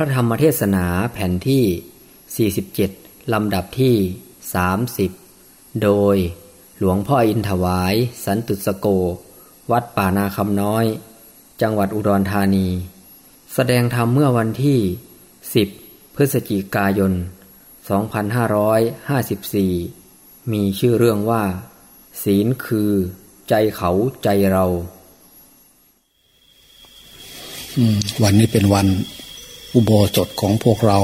ระธรรมเทศนาแผ่นที่ 47 ลำดับที่ 30 โดยหลวงพ่ออินถวาย สันตุสโก วัดป่านาคำน้อย จังหวัดอุดรธานี แสดงธรรมเมื่อวันที่ 10 พฤศจิกายน 2554 มีชื่อเรื่องว่า ศีลคือ ใจเขาใจเรา วันนี้เป็นวัน อุโบสถของพวกเรา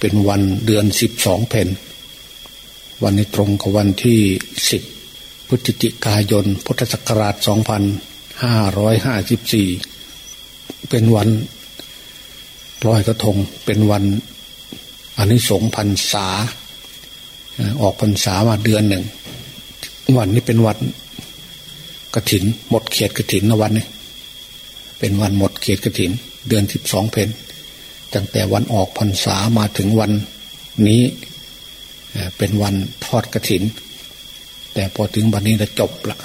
เป็นวันเดือนสิบสองเพนวันนี้ตรงกับวันที่สิบพฤศจิกายน พุทธศักราชสองพันห้าร้อยห้าสิบสี่เป็นวันลอยกระทงเป็นวันอันนี้สงพรรษา ออกพรรษามาเดือนหนึ่ง วันนี้เป็นวันกระถิน หมดเขตกระถินนะวันนี้ เป็นวันหมดเขตกระถิน เดือนสิบสองเพน ตั้งแต่วันออกพรรษามาถึงวันนี้เป็นวันทอดกระถิน แต่พอถึงวันนี้จะจบละ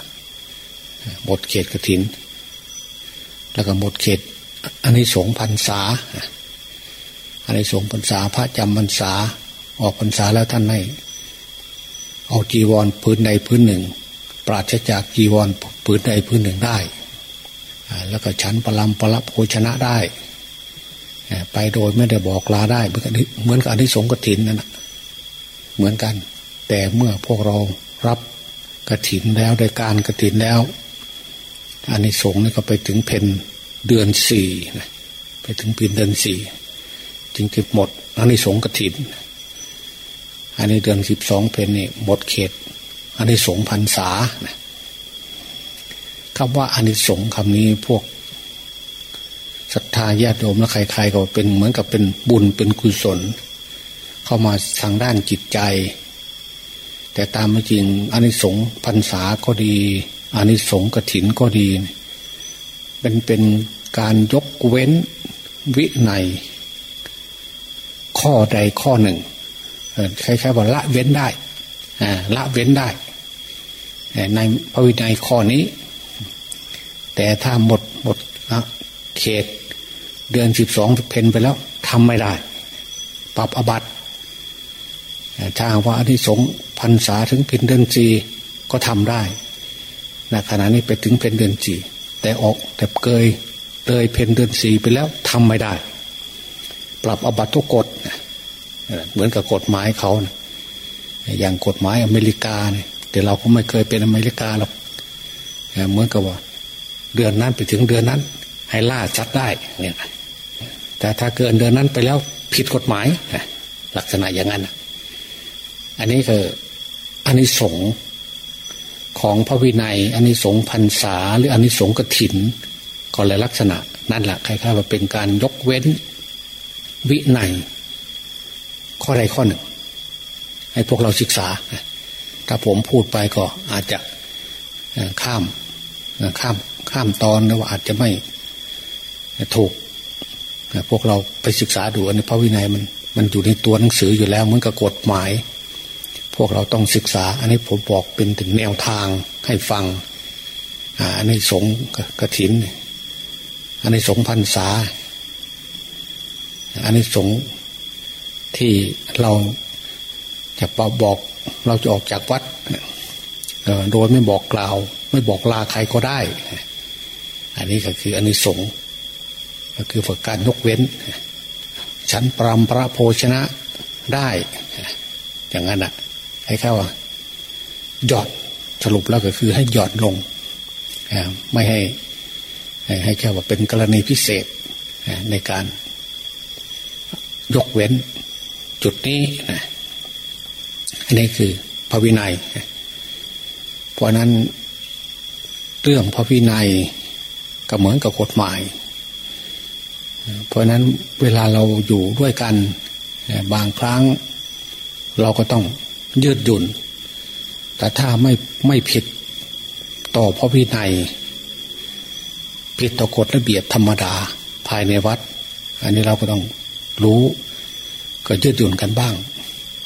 หมดเขตกระถิน แล้วก็หมดเขตอันนี้สงพรรษาอันนี้สงพรรษาพระจำพรรษา ออกพรรษาแล้วท่านให้เอาจีวรพื้นใดพื้นหนึ่ง ปราศจากจีวรพื้นใดพื้นหนึ่งได้ แล้วก็ชั้นปรำปรโภชนะได้ ไปโดยไม่ได้บอกลาได้ เหมือนกันเหมือนกับอนิสงส์กถินนั่นเหมือนกัน แต่เมื่อพวกเรารับกถินแล้วได้การกถินแล้วอานิสงส์นี่ก็ไปถึงเพนเดือนสี่ไปถึงปีเดือนสี่จึงจะหมดอานิสงส์กถินอันนี้เดือนสิบสองเพ็ญนี่หมดเขตอานิสงส์พรรษาคำว่าอานิสงส์คำนี้พวก ศรัทธาญาติโยมและใครๆก็เป็นเหมือนกับเป็นบุญเป็นกุศล เข้ามาทางด้านจิตใจ แต่ตามจริงอานิสงส์พรรษาก็ดีอานิสงส์กถินก็ดีเป็นเป็นการยกเว้นวิในข้อใดข้อหนึ่งคล้ายๆว่าละเว้นได้ละเว้นได้ในพระวินัยข้อนี้ แต่ถ้าหมดหมดเขต เดือนสิบสองเพนไปแล้วทำไม่ได้ ปรับอบัตถ้าว่าอธิสงพรรษาถึงเพนเดือนจีก็ทำได้นะขณะนี้ไปถึงเพนเดือนจีแต่ออกแต่เกยเลยเพนเดือนสีไปแล้วทำไม่ได้ ปรับอบัตทุกกฎเหมือนกับกฎหมายเขานะอย่างกฎหมายอเมริกาเนี่ยแต่เราก็ไม่เคยเป็นอเมริกาหรอกเหมือนกับว่า เดือนนั้นไปถึงเดือนนั้น ให้ล่าชัดได้เนี่ย แต่ถ้าเกินเดือนนั้นไปแล้วผิดกฎหมายลักษณะอย่างนั้นอันนี้คืออันนี้สงของพระวินัยอันนี้สงพรรษาหรืออันนี้สงกถินก็เลยลักษณะ นั่นแหละคล้ายๆว่าเป็นการยกเว้นวินัย ข้อใดข้อหนึ่ง ให้พวกเราศึกษา ถ้าผมพูดไปก็อาจจะข้ามข้ามข้ามตอนหรือว่าอาจจะไม่ถูก พวกเราไปศึกษาดูในพระวินัยมันมันอยู่ในตัวหนังสืออยู่แล้วเหมือนกับกฎหมาย พวกเราต้องศึกษา อันนี้ผมบอกเป็นถึงแนวทางให้ฟังอันนี้สงกระถิน อันนี้สงพันษา อันนี้สงที่เราจะบอกเราจะออกจากวัดโดยไม่บอกกล่าว ไม่บอกลาใครก็ได้ อันนี้ก็คืออันนี้สง ก็คือฝึกการยกเว้น ฉันปรำพระโภชนะได้ อย่างนั้นอะ ให้เข้าหยอดสรุปแล้วก็คือให้หยอดลง ไม่ให้ให้แค่ว่าเป็นกรณีพิเศษในการยกเว้นจุดนี้นะอันนี้คือพระวินัย เพราะนั้นเรื่องพระวินัยก็เหมือนกับกฎหมาย เพราะนั้นเวลาเราอยู่ด้วยกัน บางครั้งเราก็ต้องยืดหยุ่น แต่ถ้าไม่ไม่ผิดต่อพระวินัยผิดต่อกฎระเบียบธรรมดาภายในวัด อันนี้เราก็ต้องรู้ก็ยืดหยุ่นกันบ้าง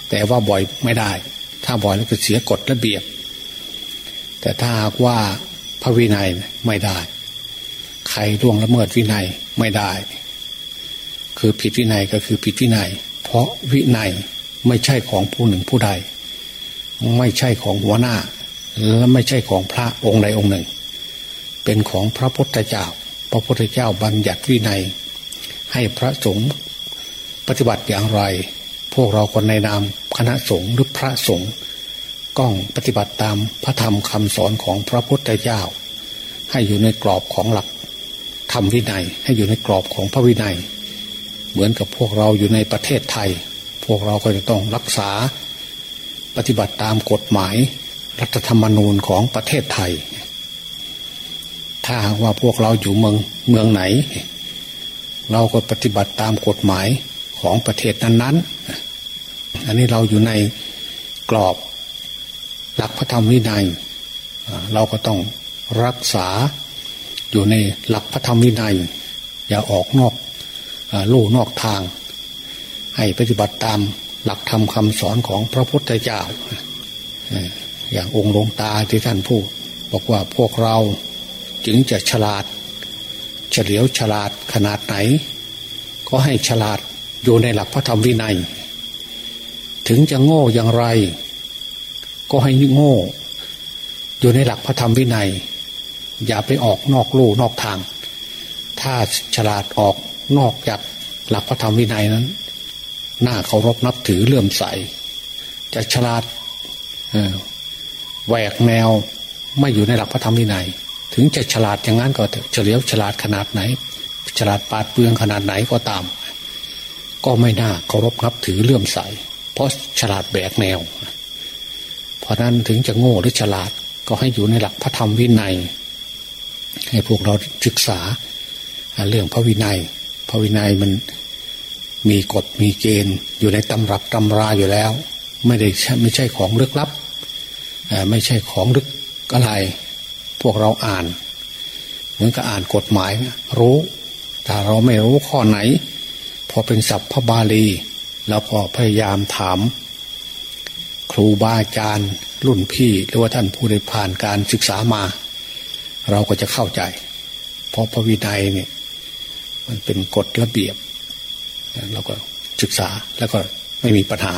แต่ว่าบ่อยไม่ได้ ถ้าบ่อยแล้วก็เสียกฎระเบียบ แต่ถ้าหากว่าพระวินัยไม่ได้ ใครล่วงละเมิดวินัยไม่ได้ คือผิดวินัยก็คือผิดวินัย เพราะวินัยไม่ใช่ของผู้หนึ่งผู้ใด ไม่ใช่ของหัวหน้า และไม่ใช่ของพระองค์ใดองค์หนึ่ง เป็นของพระพุทธเจ้า พระพุทธเจ้าบัญญัติวินัย ให้พระสงฆ์ปฏิบัติอย่างไร พวกเราคนในนามคณะสงฆ์หรือพระสงฆ์ก้องปฏิบัติตามพระธรรมคำสอนของพระพุทธเจ้า ให้อยู่ในกรอบของหลักธรรมวินัย ให้อยู่ในกรอบของพระวินัย เหมือนกับพวกเราอยู่ในประเทศไทย พวกเราก็จะต้องรักษาปฏิบัติตามกฎหมาย รัฐธรรมนูญของประเทศไทย ถ้าหากว่าพวกเราอยู่เมืองเมืองไหน เราก็ปฏิบัติตามกฎหมายของประเทศนั้นๆ อันนี้เราอยู่ในกรอบหลักพระธรรมวินัย เราก็ต้องรักษาอยู่ในหลักพระธรรมวินัย อย่าออกนอก ลู่นอกทาง ให้ปฏิบัติตามหลักธรรมคำสอนของพระพุทธเจ้าอย่างองค์หลวงตาที่ท่านพูดบอกว่าพวกเราจึงจะฉลาด เฉลียวฉลาดขนาดไหน ก็ให้ฉลาดอยู่ในหลักพระธรรมวินัย ถึงจะโง่อย่างไร ก็ให้โง่ อยู่ในหลักพระธรรมวินัย อย่าไปออกนอกลู่นอกทาง ถ้าฉลาดออก นอกจากหลักพระธรรมวินัยนั้นหน้าเคารพนับถือเลื่อมใส จะฉลาดแหวกแนวไม่อยู่ในหลักพระธรรมวินัย ถึงจะฉลาดอย่างนั้นก็เฉลียวฉลาดขนาดไหน ฉลาดปาดเปลืองขนาดไหนก็ตาม ก็ไม่น่าเคารพนับถือเลื่อมใส เพราะฉลาดแบกแนว เพราะนั้นถึงจะโง่หรือฉลาดก็ให้อยู่ในหลักพระธรรมวินัย ให้พวกเราศึกษาเรื่องพระวินัย ระวินัยมันมีกฎมีเกณฑ์อยู่ในตำรับตำราอยู่แล้ว ไม่ได้ไม่ใช่ของลึกลับไม่ใช่ของลึกอะไร พวกเราอ่านเหมือนกับอ่านกฎหมายรู้ แต่เราไม่รู้ข้อไหน พอเป็นศัพท์พระบาลีเราพอพยายามถาม ครูบาอาจารย์ รุ่นพี่หรือว่าท่านผู้ได้ผ่านการศึกษามา เราก็จะเข้าใจ เพราะพระวินัยเนี่ย มันเป็นกฎระเบียบเราก็ศึกษาแล้วก็ไม่มีปัญหา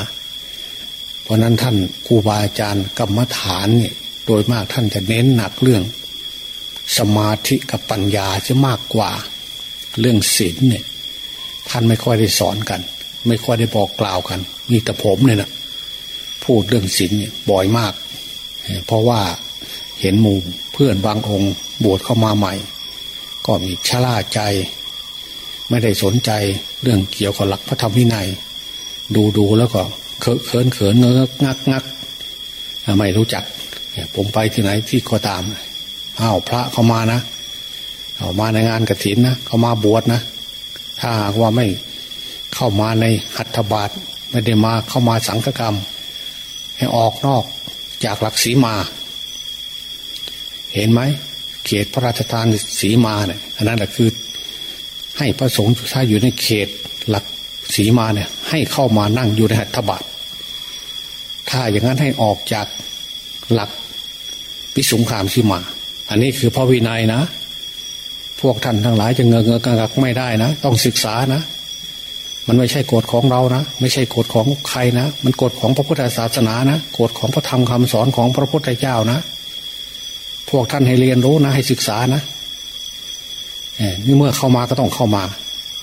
เพราะนั้นท่านครูบาอาจารย์กรรมฐานเนี่ย โดยมากท่านจะเน้นหนักเรื่อง สมาธิกับปัญญาจะมากกว่า เรื่องศีลเนี่ย ท่านไม่ค่อยได้สอนกัน ไม่ค่อยได้บอกกล่าวกัน มีแต่ผมเนี่ยนะพูดเรื่องศีลเนี่ยบ่อยมาก เพราะว่าเห็นหมู่เพื่อนบางองค์บวชเข้ามาใหม่ ก็มีชะล่าใจ ไม่ได้สนใจเรื่องเกี่ยวกับหลักพระธรรมวินัย ดูดูแล้วก็เขินเขินเขินเงักงักไม่รู้จักผมไปที่ไหนที่ก็ตามอ้าวพระเขามานะเขามาในงานกระถินนะเขามาบวชนะ ถ้าหากว่าไม่เข้ามาในหัตถบาทไม่ได้มาเข้ามาสังฆกรรม ให้ออกนอกจากหลักสีมา เห็นไหมเขตพระราชทานสีมาเนี่ยอันนั้นแหละคือ ให้พระสงฆ์ถ้าอยู่ในเขตหลักสีมาเนี่ย ให้เข้ามานั่งอยู่ในหัตถบาทถ้าอย่างนั้นให้ออกจากหลักพิสุงคามสีมา อันนี้คือพระวินัยนะ พวกท่านทั้งหลายจะเงเงกังักไม่ได้นะ ต้องศึกษานะ มันไม่ใช่กฎของเรานะ ไม่ใช่กฎของใครนะ มันกฎของพระพุทธศาสนานะกฎของพระธรรมคำสอนของพระพุทธเจ้านะ พวกท่านให้เรียนรู้นะ ให้ศึกษานะ เมื่อเข้ามาก็ต้องเข้ามา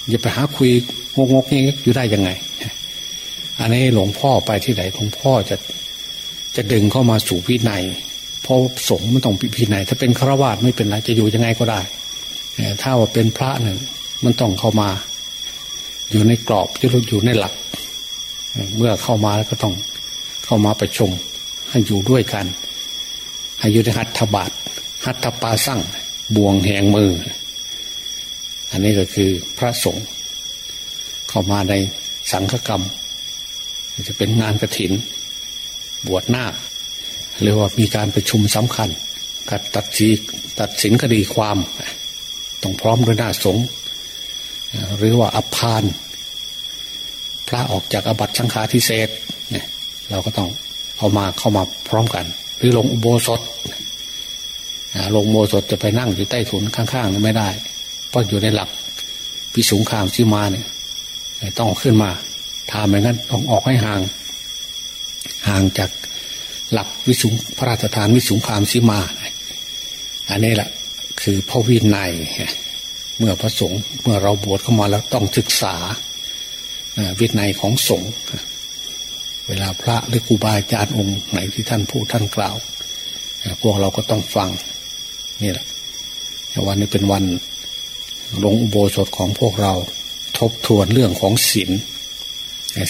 อย่าไปหาคุยงกงกงี้อยู่ได้ยังไง อันนี้หลวงพ่อไปที่ไหนหลวงพ่อจะจะดึงเข้ามาสู่พินัยเพราะสงฆ์ไม่ต้องพินัยถ้าเป็นฆราวาสไม่เป็นไรจะอยู่ยังไงก็ได้ถ้าว่าเป็นพระหนึ่งมันต้องเข้ามา อยู่ในกรอบจะอยู่ในหลัก เมื่อเข้ามาแล้วก็ต้องเข้ามาประชุมให้อยู่ด้วยกันให้อยู่ในหัตถบาทหัตถปาสั่งบ่วงแหงมือ อันนี้ก็คือพระสงฆ์เข้ามาในสังฆกรรม จะเป็นงานกระถิน บวชนาคหรือว่ามีการประชุมสำคัญกัดตัดสีตัดสินคดีความต้องพร้อมด้วยหน้าสงฆ์หรือว่าอภานพระออกจากอบัตสังฆาทิเศษเนี่ยเราก็ต้องเอามาเข้ามาพร้อมกัน หรือลงอุโบสถลงโมสถจะไปนั่งอยู่ใต้ถุนข้างๆไม่ได้ เพราะอยู่ในหลักพิสุงคามที่มาเนี่ยต้องขึ้นมาถ้าไม่งั้นต้องออกให้ห่าง ห่างจากหลักวิสุงพระราชทานวิสุงคามสีมา อันนี้แหละคือพระวินัยเมื่อพระสงฆ์เมื่อเราบวชเข้ามาแล้วต้องศึกษาวินัยของสงฆ์เวลาพระหรือครูบาอาจารย์องค์ไหนที่ท่านพูดท่านกล่าว พวกเราก็ต้องฟังนี่แหละวันนี้เป็นวัน ลงอุโบสถของพวกเราทบทวนเรื่องของศีล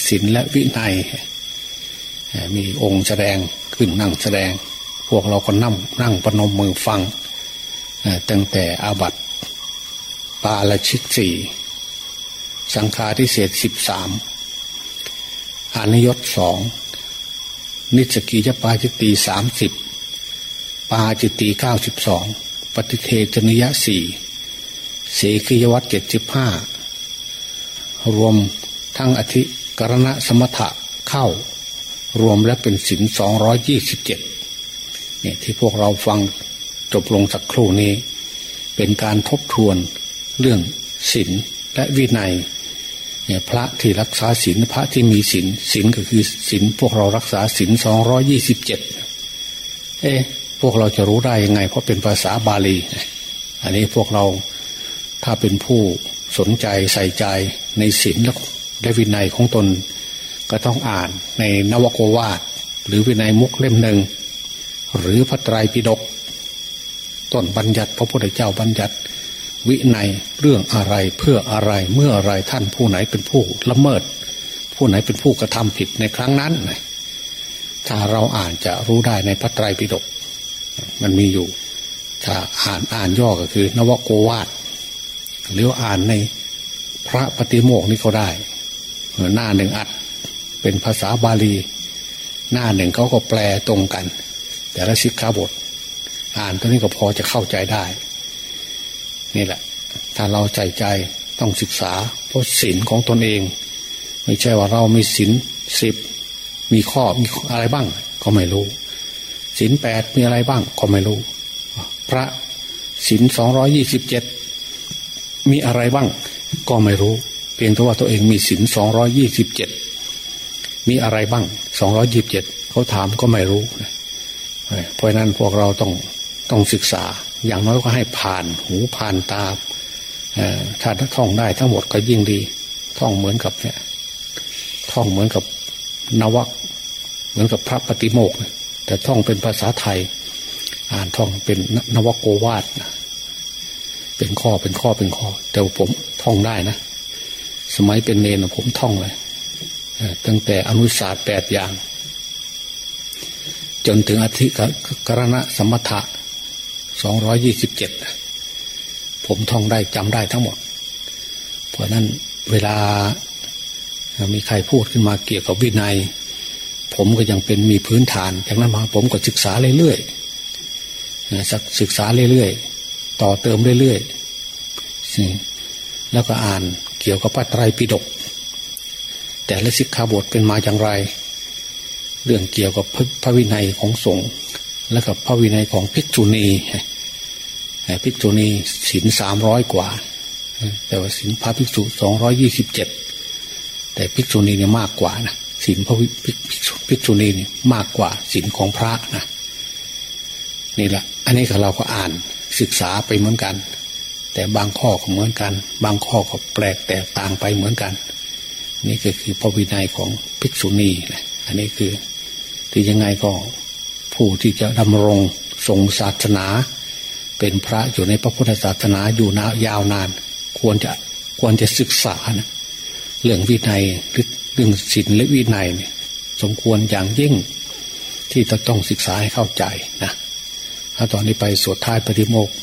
ศีลและวินัย มีองค์แสดงขึ้นนั่งแสดง พวกเราก็นั่งนั่งประนมมือฟัง ตั้งแต่อาบัติปาละชิกสี่สังฆาทิเศษสิบสามอานยศสองนิสกีจปาจิตีสามสิบปาจิตีเก้าสิบสองปฏิเทจนิยะสี่ สกียวัตเจ็ดสิบห้ารวมทั้งอธิกรณะสมถะเข้ารวมแล้วเป็นสินสองร้อยยี่สิบเจ็ดเนี่ยที่พวกเราฟังจบลงสักครู่นี้ เป็นการทบทวนเรื่องศีลและวินัยเนี่ยพระที่รักษาศีลพระที่มีศีลศีลก็คือศีลพวกเรารักษาศีลสองร้อยี่สิบเจ็ดเอ๊ะพวกเราจะรู้ได้ยังไง เพราะเป็นภาษาบาลี อันนี้พวกเรา ถ้าเป็นผู้สนใจใส่ใจในศีลและวินัยของตน ก็ต้องอ่านในนวโกวาทหรือวินัยมุกเล่มหนึ่ง หรือพระไตรปิฎกต้นบัญญัติพระพุทธเจ้าบัญญัติ วินัยเรื่องอะไรเพื่ออะไรเมื่ออะไรท่านผู้ไหนเป็นผู้ละเมิด ผู้ไหนเป็นผู้กระทำผิดในครั้งนั้นถ้าเราอ่านจะรู้ได้ในพระไตรปิฎกมันมีอยู่ ถ้าอ่านอ่านย่อก็คือ นวโกวาท หรืออ่านในพระปฏิโมกนี่ก็ได้ หน้าหนึ่งอัดเป็นภาษาบาลี หน้าหนึ่งเขาก็แปลตรงกัน แต่ละสิกขาบท อ่านตัวนี้ก็พอจะเข้าใจได้ นี่แหละ ถ้าเราใจใจต้องศึกษา เพราะศีลของตนเอง ไม่ใช่ว่าเรามีศีลสิบมีข้อมีอะไรบ้าง ก็ไม่รู้ศีลแปดมีอะไรบ้าง ก็ไม่รู้ พระศีลสองร้อยี่สิบเจ็ด มีอะไรบ้าง ก็ไม่รู้ เพียงแต่ว่าตัวเองมีศีลสองร้อยี่สิบเจ็ดมีอะไรบ้างสองร้อยี่บเจ็ดเขาถามก็ไม่รู้เพราะนั้นพวกเราต้องต้องศึกษา อย่างน้อยก็ให้ผ่านหูผ่านตาถ้าท่องได้ทั้งหมดก็ยิ่งดี ท่องเหมือนกับเนี่ยท่องเหมือนกับนวะเหมือนกับพระปฏิโมกแต่ท่องเป็นภาษาไทย อ่านท่องเป็นนวโกวาด เป็นข้อเป็นข้อเป็นข้อ แต่ผมท่องได้นะ สมัยเป็นเนนผมท่องเลยตั้งแต่อนุศาสตร์แปดอย่าง จนถึงอธิกรณะสมถะสองร้อยี่สิบเจ็ดผมท่องได้จำได้ทั้งหมด เพราะนั้นเวลามีใครพูดขึ้นมาเกี่ยวกับวินัย ผมก็ยังเป็นมีพื้นฐานจากนั้นมาผมก็ศึกษาเรื่อยๆศึกษาเรื่อยๆ ต่อเติมเรื่อยๆแล้วก็อ่านเกี่ยวกับพระไตรปิฎกแต่ละสิกขาบทเป็นมาอย่างไร เรื่องเกี่ยวกับพระวินัยของสงฆ์แล้วกับพระวินัยของภิกษุณีภิกษุณีศีลสามร้อยกว่า แต่ว่าศีลพระภิกษุสองร้อยี่สิบเจ็ดแต่ภิกษุณีเนี่ยมากกว่านะศีลพระภิกษุณีนี่มากกว่าศีลของพระนะนี่แหละอันนี้เราก็อ่าน ศึกษาไปเหมือนกัน แต่บางข้อก็เหมือนกัน บางข้อก็แปลกแตกต่างไปเหมือนกัน นี่ก็คือพระวินัยของภิกษุณีนะอันนี้คือที่ยังไงก็ผู้ที่จะดำรงทรงศาสนา เป็นพระอยู่ในพระพุทธศาสนาอยู่นายาวนาน ควรจะควรจะศึกษานะเรื่องวินัยเรื่องศีลและวินัยเนี่ยสมควรอย่างยิ่งที่จะต้องศึกษาให้เข้าใจนะ ถ้าตอนนี้ไปสวดท้ายปฏิโมกข์